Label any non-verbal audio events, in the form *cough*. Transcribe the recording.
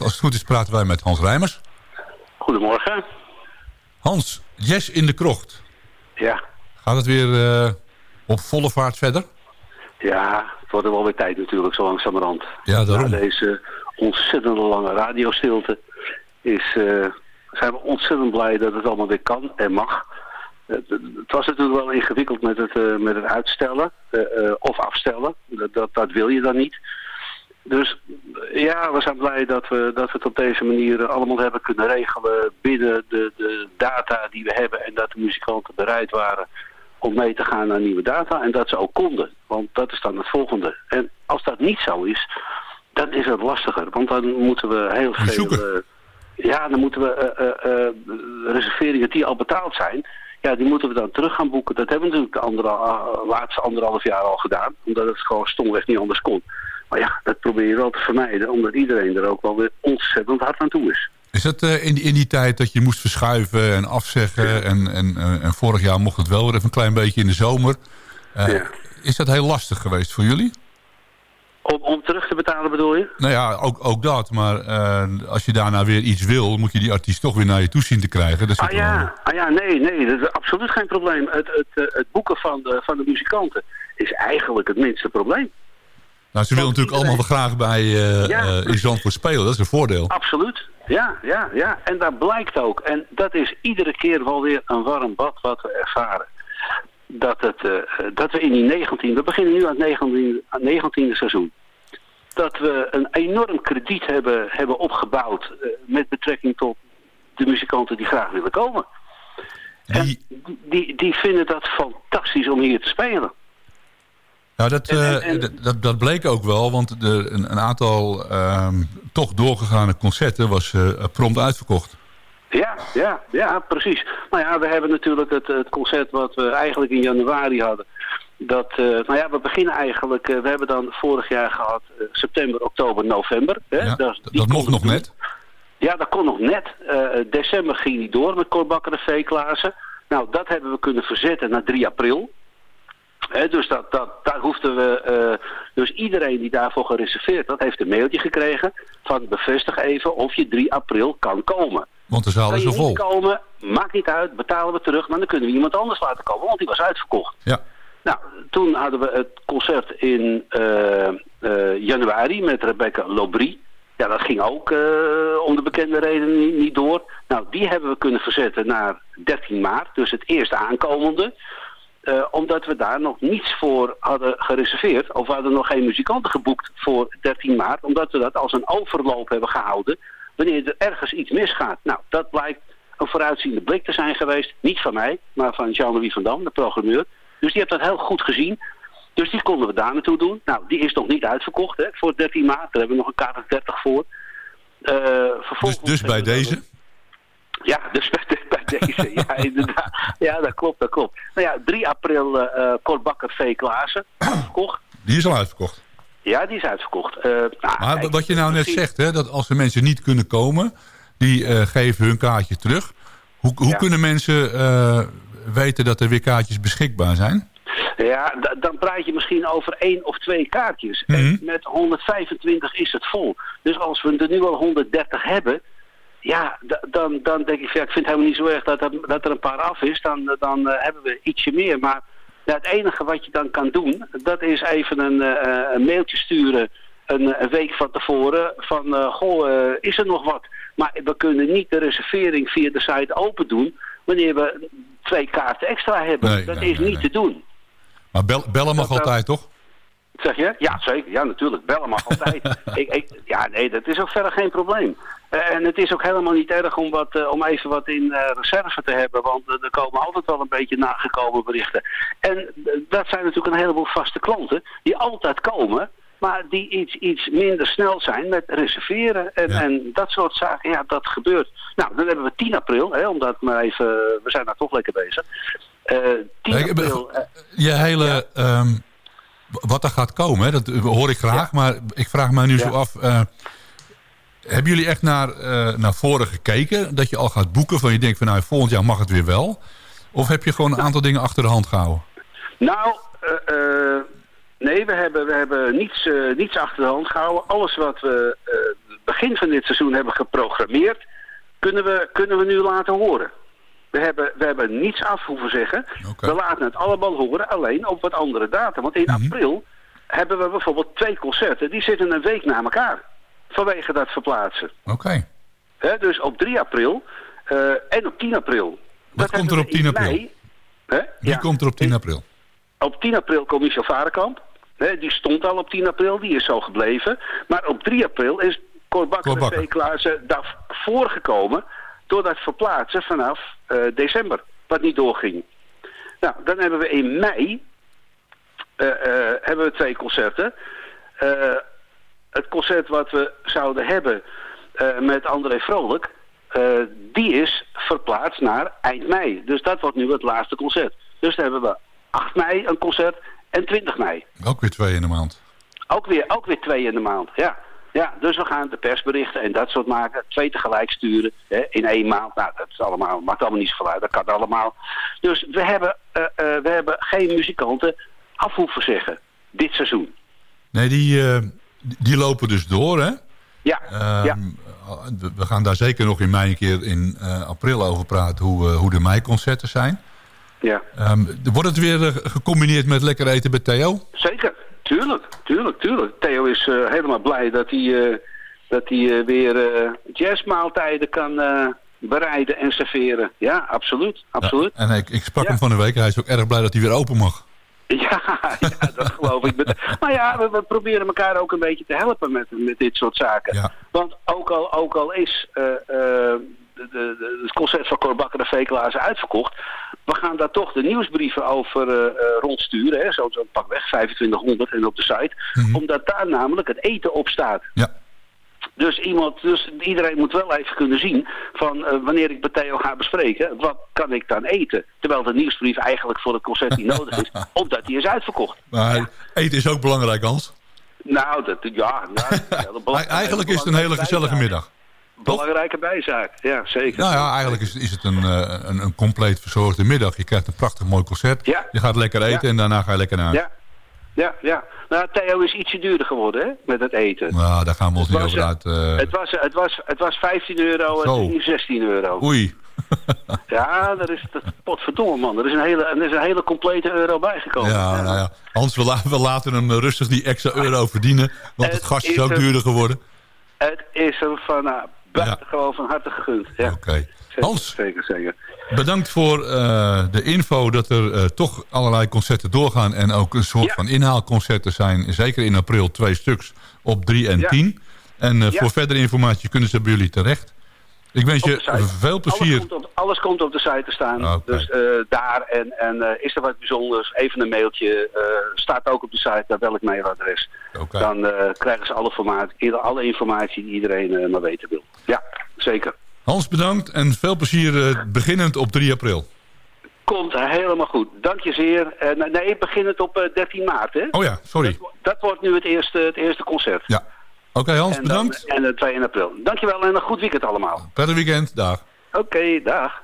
Als het goed is praten wij met Hans Rijmers. Goedemorgen. Hans, Yes in de krocht. Ja. Gaat het weer uh, op volle vaart verder? Ja, het wordt er wel weer tijd natuurlijk, zo langzamerhand. Ja, daarom. Na deze ontzettend lange radiostilte is, uh, zijn we ontzettend blij dat het allemaal weer kan en mag. Het, het was natuurlijk wel ingewikkeld met het, uh, met het uitstellen of afstellen. Dat, dat, dat wil je dan niet. Dus ja, we zijn blij dat we, dat we het op deze manier allemaal hebben kunnen regelen binnen de, de data die we hebben. En dat de muzikanten bereid waren om mee te gaan naar nieuwe data. En dat ze ook konden, want dat is dan het volgende. En als dat niet zo is, dan is het lastiger. Want dan moeten we heel veel... Uh, ja, dan moeten we uh, uh, reserveringen die al betaald zijn... Ja, die moeten we dan terug gaan boeken. Dat hebben we natuurlijk de andere, laatste anderhalf jaar al gedaan. Omdat het gewoon stomweg niet anders kon. Maar ja, dat probeer je wel te vermijden, omdat iedereen er ook wel weer ontzettend hard aan toe is. Is dat uh, in, in die tijd dat je moest verschuiven en afzeggen en, en, uh, en vorig jaar mocht het wel weer even een klein beetje in de zomer. Ja. Is dat heel lastig geweest voor jullie? Om, om terug te betalen bedoel je? Nou ja, ook, ook dat. Maar als je daarna weer iets wil, moet je die artiest toch weer naar je toe zien te krijgen. ah, ja. ah ja, nee, nee, dat is absoluut geen probleem. Het, het, het boeken van de, van de muzikanten is eigenlijk het minste probleem. Nou, ze willen natuurlijk allemaal wel graag bij uh, ja, uh, in Zandvoort spelen. Dat is een voordeel. Absoluut. Ja, ja, ja. En dat blijkt ook. En dat is iedere keer wel weer een warm bad wat we ervaren. Dat, het, uh, dat we in die 19... We beginnen nu aan het 19e, 19e seizoen. Dat we een enorm krediet hebben, hebben opgebouwd... met betrekking tot de muzikanten die graag willen komen. Die... En die, die vinden dat fantastisch om hier te spelen. Nou, dat, uh, dat, dat, bleek ook wel, want de, een, een aantal uh, toch doorgegaane concerten was uh, prompt uitverkocht. Ja, ja, ja, precies. Nou ja, we hebben natuurlijk het, het concert wat we eigenlijk in januari hadden. Dat, nou ja, we beginnen eigenlijk, we hebben dan vorig jaar gehad september, oktober, november. Hè? Ja, dat, dat mocht nog net. Ja, dat kon nog net. december ging niet door met Korbakker en V. Klaassen. Nou, dat hebben we kunnen verzetten naar 3 april. He, dus dat, dat, daar hoefden we, uh, dus iedereen die daarvoor gereserveerd had, heeft een mailtje gekregen van bevestig even of je 3 april kan komen. Want de zaal is vol. komen, maakt niet uit, betalen we terug, maar dan kunnen we iemand anders laten komen, want die was uitverkocht. Ja. Nou, toen hadden we het concert in uh, uh, januari met Rebecca Lobry. Ja, dat ging ook om de bekende reden niet, niet door. Nou, die hebben we kunnen verzetten naar 13 maart, dus het eerste aankomende. Uh, omdat we daar nog niets voor hadden gereserveerd. Of we hadden nog geen muzikanten geboekt voor 13 maart. Omdat we dat als een overloop hebben gehouden. Wanneer er ergens iets misgaat. Nou, dat blijkt een vooruitziende blik te zijn geweest. Niet van mij, maar van Jean-Louis van Dam, de programmeur. Dus die heeft dat heel goed gezien. Dus die konden we daar naartoe doen. Nou, die is nog niet uitverkocht hè, voor 13 maart. Daar hebben we nog een kaart 30 voor. Uh, dus, dus bij deze? Ja, dus bij, bij deze, ja, *laughs* inderdaad. Ja, dat klopt, dat klopt. Nou ja, 3 april uh, Kortbakker V. Klaassen, *clears throat* uitverkocht. Die is al uitverkocht? Ja, die is uitverkocht. Uh, nou, maar kijk, wat je nou net zegt, hè, dat als er mensen niet kunnen komen, die uh, geven hun kaartje terug. Hoe, hoe ja. kunnen mensen uh, weten dat er weer kaartjes beschikbaar zijn? Ja, dan praat je misschien over één of twee kaartjes. Mm -hmm. En met 125 is het vol. Dus als we er nu al 130 hebben, ja, dan, dan denk ik, ja, ik vind het helemaal niet zo erg dat er, dat er een paar af is. Dan, dan uh, hebben we ietsje meer. Maar ja, het enige wat je dan kan doen, dat is even een, uh, een mailtje sturen een, een, week van tevoren van, uh, goh, is er nog wat? Maar we kunnen niet de reservering via de site open doen wanneer we twee kaarten extra hebben. Nee, dat nee, is nee, niet te doen. Maar bel, bellen mag dat, altijd, toch? Zeg je? Ja, zeker. Ja, natuurlijk. Bellen mag altijd. *laughs* ik, ik, ja, nee, dat is ook verder geen probleem. Uh, en het is ook helemaal niet erg om, wat, uh, om even wat in uh, reserve te hebben. Want er komen altijd wel een beetje nagekomen berichten. En dat zijn natuurlijk een heleboel vaste klanten die altijd komen. Maar die iets, iets minder snel zijn met reserveren en, ja. en dat soort zaken. Ja, dat gebeurt. Nou, dan hebben we 10 april. Hè, omdat maar even, we zijn daar toch lekker bezig. 10 april. je hele... Ja. Um wat er gaat komen, dat hoor ik graag. Ja. Maar ik vraag me nu zo af... Uh, hebben jullie echt naar, uh, naar voren gekeken? Dat je al gaat boeken van je denkt van nou volgend jaar mag het weer wel? Of heb je gewoon een aantal dingen achter de hand gehouden? Nou, uh, nee, we hebben, we hebben niets, niets achter de hand gehouden. Alles wat we begin van dit seizoen hebben geprogrammeerd, kunnen we, kunnen we nu laten horen. We hebben, we hebben niets af hoeven zeggen. We laten het allemaal horen, alleen op wat andere data. Want in mhm. april hebben we bijvoorbeeld twee concerten. Die zitten een week na elkaar. Vanwege dat verplaatsen. Oké. Dus op 3 april uh, en op 10 april. Wat komt er op 10 april? Mei, Wie komt er op 10 april? Op 10 april komt Michel Varenkamp. die stond al op 10 april, die is zo gebleven. Maar op 3 april is Cor Bakker en Klaassen daarvoor gekomen... door dat verplaatsen vanaf uh, december, wat niet doorging. Nou, dan hebben we in mei uh, uh, hebben we twee concerten. het concert wat we zouden hebben met André Vrolijk... die is verplaatst naar eind mei. Dus dat wordt nu het laatste concert. Dus dan hebben we 8 mei een concert en 20 mei. Ook weer twee in de maand. Ook weer, ook weer twee in de maand, ja. Ja, dus we gaan de persberichten en dat soort maken. Twee tegelijk sturen hè, in één maand. Nou, dat is allemaal, maakt allemaal niet zoveel uit. Dat kan allemaal. Dus we hebben, uh, uh, we hebben geen muzikanten af hoeven zeggen. Dit seizoen. Nee, die, uh, die lopen dus door, hè? Ja, ehm, ja. We gaan daar zeker nog in mei een keer in april over praten... hoe, hoe de meiconcerten zijn. Ja. Um, wordt het weer gecombineerd met lekker eten bij Theo? Zeker. Tuurlijk, tuurlijk, tuurlijk. Theo is uh, helemaal blij dat hij, uh, dat hij uh, weer jazzmaaltijden kan bereiden en serveren. Ja, absoluut, absoluut. Ja, en ik, ik sprak hem van de week. Hij is ook erg blij dat hij weer open mag. Ja, *laughs* ja dat geloof ik. Maar ja, we, we, proberen elkaar ook een beetje te helpen met, met dit soort zaken. Want ook al, ook al is de, de, het concert van Corbakker de Vekelaars uitverkocht. We gaan daar toch de nieuwsbrieven over uh, rondsturen. Hè, zo, zo pak weg 2500 en op de site. Mhm. Omdat daar namelijk het eten op staat. Ja. Dus, iemand, dus iedereen moet wel even kunnen zien van uh, wanneer ik met Theo ga bespreken, wat kan ik dan eten? Terwijl de nieuwsbrief eigenlijk voor het concert niet nodig is, *laughs* omdat die is uitverkocht. Maar eten is ook belangrijk, Hans. Nou, dat, ja. *laughs* ja eigenlijk is het een hele gezellige middag belangrijke bijzaak. Ja, zeker. Nou ja, eigenlijk is, is het een, eh, een, een compleet verzorgde middag. Je krijgt een prachtig mooi concert. Ja. Je gaat lekker eten en daarna ga je lekker naar Ja. Ja, ja. Nou, Theo is ietsje duurder geworden, hè, met het eten. Nou, daar gaan we ons niet over uit. Uh... Het, was, het, was, het was 15 euro en nu 16 euro. Oei. *laughs* ja, dat is dat, potverdomme man. Er is, een hele, er is een hele complete euro bijgekomen. Ja, ja. nou ja. Hans, we, la we laten hem rustig die extra euro verdienen. Want het, het gas is, ook duurder geworden. Het is hem van, nou, buitengewoon van harte gegund. Ja. Oké. Hans, zeker, zeker. bedankt voor uh, de info dat er uh, toch allerlei concerten doorgaan... en ook een soort ja. van inhaalconcerten zijn. Zeker in april twee stuks op 3 en 10. Ja. En uh, voor verdere informatie kunnen ze bij jullie terecht. Ik wens je veel plezier. Alles komt, op, alles komt op de site te staan. Okay. Dus daar en, en is er wat bijzonders, even een mailtje. staat ook op de site, naar welk mailadres. Okay. Dan krijgen ze alle, informatie, alle informatie die iedereen maar weten wil. Ja, zeker. Hans, bedankt en veel plezier beginnend op 3 april. Komt helemaal goed. Dank je zeer. Nee, beginnend op uh, 13 maart, hè? Oh ja, sorry. Dat, dat wordt nu het eerste, het eerste concert. Ja. Oké, okay, Hans, en bedankt. Dan, en 2 april. Dankjewel en een goed weekend allemaal. Prettig weekend, dag. Oké, okay, dag.